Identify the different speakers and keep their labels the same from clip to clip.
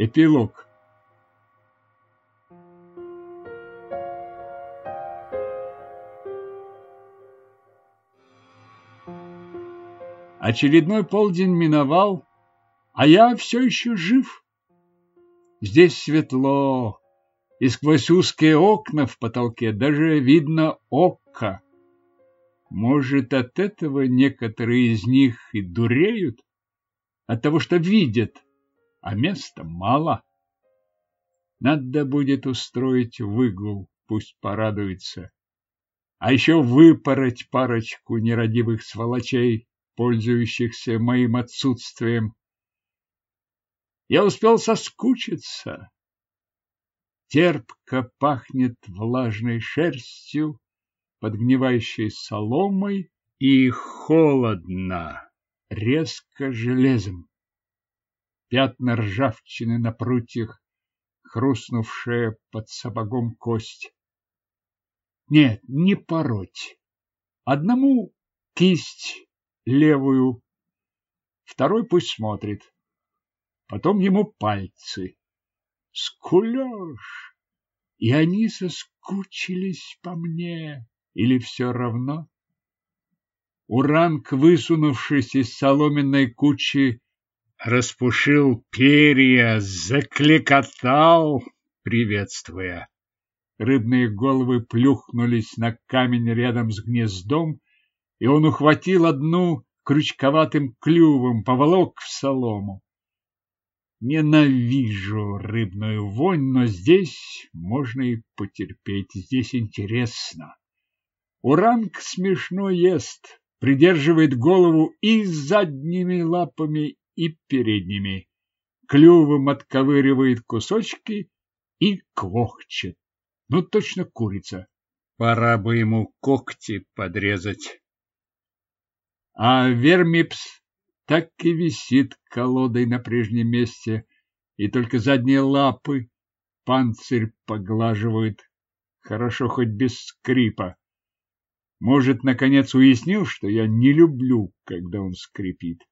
Speaker 1: Эпилог. Очередной полдень миновал, а я все еще жив. Здесь светло, и сквозь узкие окна в потолке даже видно око. Может, от этого некоторые из них и дуреют? От того, что видят, а места мало. Надо будет устроить выгул, пусть порадуется. А еще выпороть парочку нерадивых сволочей, пользующихся моим отсутствием. Я успел соскучиться. Терпко пахнет влажной шерстью, подгнивающей соломой, и холодно, резко железом. Пятна ржавчины на прутьях, хрустнувшая под сапогом кость. Нет, не пороть. Одному кисть левую, второй пусть смотрит. Потом ему пальцы. Скулёж! И они соскучились по мне. Или все равно? Уранг, высунувшись из соломенной кучи, распушил перья, закликотал, приветствуя. Рыбные головы плюхнулись на камень рядом с гнездом, и он ухватил одну крючковатым клювом, поволок в солому. Ненавижу рыбную вонь, но здесь можно и потерпеть, здесь интересно. Уранг смешно ест, придерживает голову и задними лапами, и передними. Клювом отковыривает кусочки и квохчет. Ну, точно курица. Пора бы ему когти подрезать. А вермипс так и висит колодой на прежнем месте, и только задние лапы панцирь поглаживают. Хорошо хоть без скрипа. Может, наконец уяснил, что я не люблю, когда он скрипит.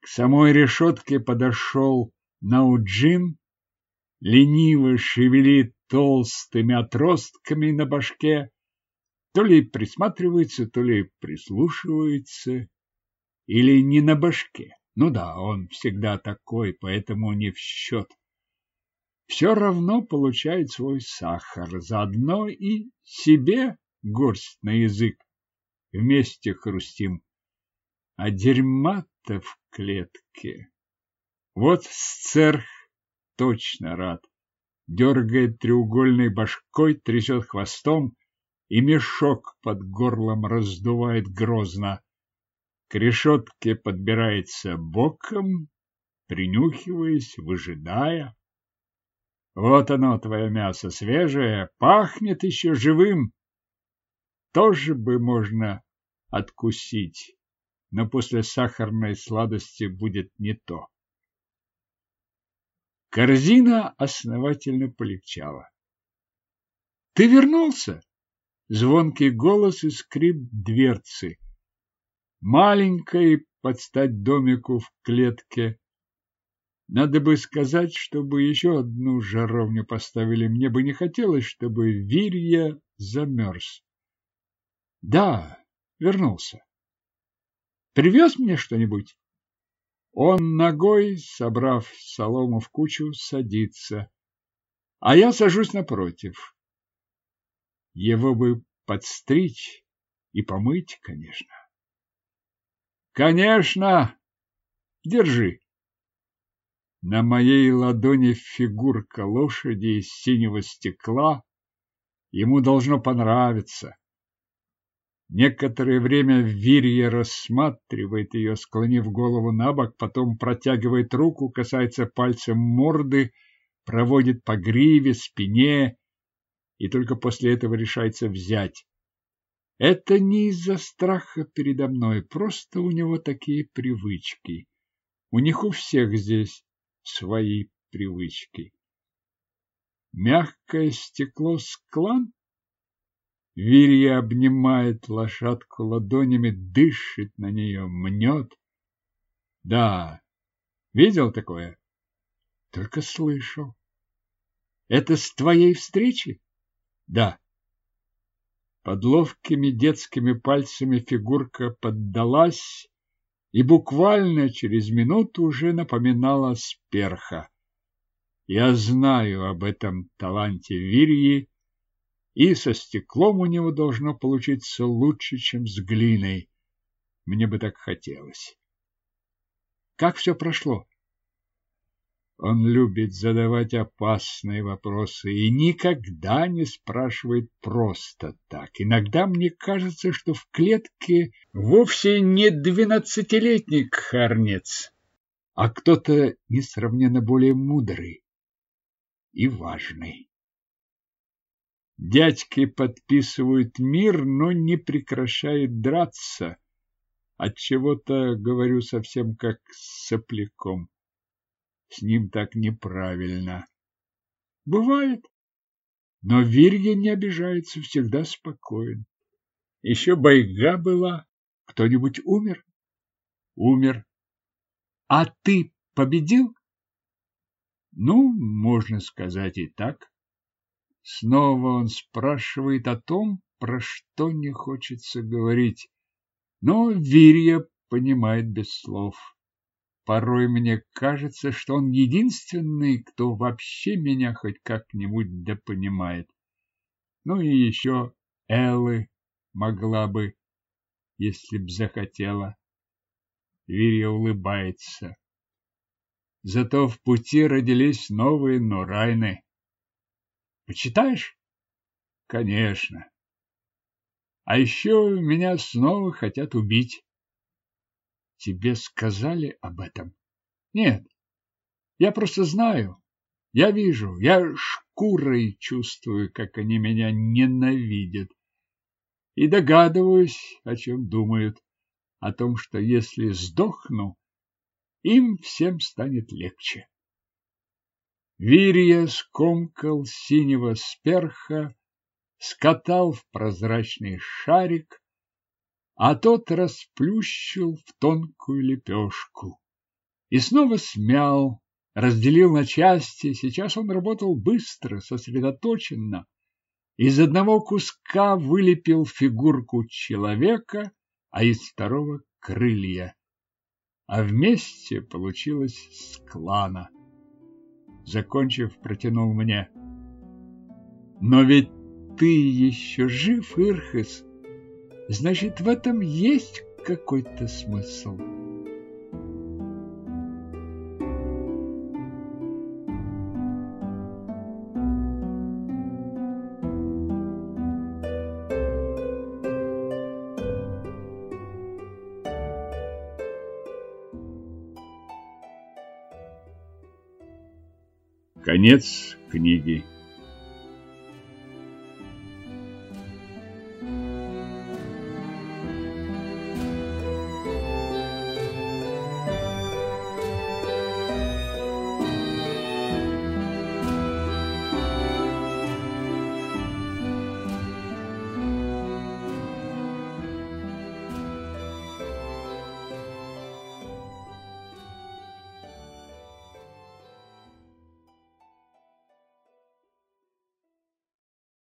Speaker 1: К самой решетке подошел Науджин, лениво шевелит толстыми отростками на башке, то ли присматривается, то ли прислушивается или не на башке. Ну да, он всегда такой, поэтому не в счет. Все равно получает свой сахар, заодно и себе горсть на язык. Вместе хрустим. А дерьма-то в клетке. Вот сцерх точно рад. Дергает треугольной башкой, трясет хвостом, и мешок под горлом раздувает грозно к решетке подбирается боком, принюхиваясь, выжидая. Вот оно, твое мясо, свежее, пахнет еще живым. Тоже бы можно откусить, но после сахарной сладости будет не то. Корзина основательно полегчала. «Ты вернулся?» Звонкий голос и скрип дверцы маленькой под стать домику в клетке. Надо бы сказать, чтобы еще одну жаровню поставили. Мне бы не хотелось, чтобы Вирья замерз. Да, вернулся. Привез мне что-нибудь? Он ногой, собрав солому в кучу, садится, а я сажусь напротив. Его бы подстричь и помыть, конечно. Конечно. Держи. На моей ладони фигурка лошади из синего стекла. Ему должно понравиться. Некоторое время Вирья рассматривает ее, склонив голову на бок, потом протягивает руку, касается пальцем морды, проводит по гриве, спине и только после этого решается взять. Это не из-за страха передо мной, просто у него такие привычки. У них у всех здесь свои привычки. Мягкое стекло склан? Вирья обнимает лошадку ладонями, дышит на нее, мнет. Да, видел такое? Только слышал. Это с твоей встречи? Да. Под ловкими детскими пальцами фигурка поддалась и буквально через минуту уже напоминала сперха. Я знаю об этом таланте Вирьи, и со стеклом у него должно получиться лучше, чем с глиной. Мне бы так хотелось. Как все прошло? Он любит задавать опасные вопросы и никогда не спрашивает просто так. Иногда мне кажется, что в клетке вовсе не двенадцатилетний харнец, а кто-то несравненно более мудрый и важный. Дядьки подписывают мир, но не прекращают драться. От чего-то говорю совсем как с сопляком. С ним так неправильно. Бывает. Но Вирья не обижается, всегда спокоен. Еще байга была. Кто-нибудь умер? Умер. А ты победил? Ну, можно сказать и так. Снова он спрашивает о том, про что не хочется говорить. Но Вирья понимает без слов. Порой мне кажется, что он единственный, кто вообще меня хоть как-нибудь да понимает. Ну и еще Эллы могла бы, если б захотела. Вирья улыбается. Зато в пути родились новые Нурайны. Почитаешь? Конечно. А еще меня снова хотят убить. Тебе сказали об этом? Нет. Я просто знаю. Я вижу, я шкурой чувствую, как они меня ненавидят. И догадываюсь, о чем думают. О том, что если сдохну, им всем станет легче. Вирья скомкал синего сперха, скатал в прозрачный шарик, а тот расплющил в тонкую лепешку. И снова смял, разделил на части. Сейчас он работал быстро, сосредоточенно. Из одного куска вылепил фигурку человека, а из второго — крылья. А вместе получилось склана. Закончив, протянул мне. Но ведь ты еще жив, Ирхес. Значит, в этом есть какой-то смысл. Конец книги.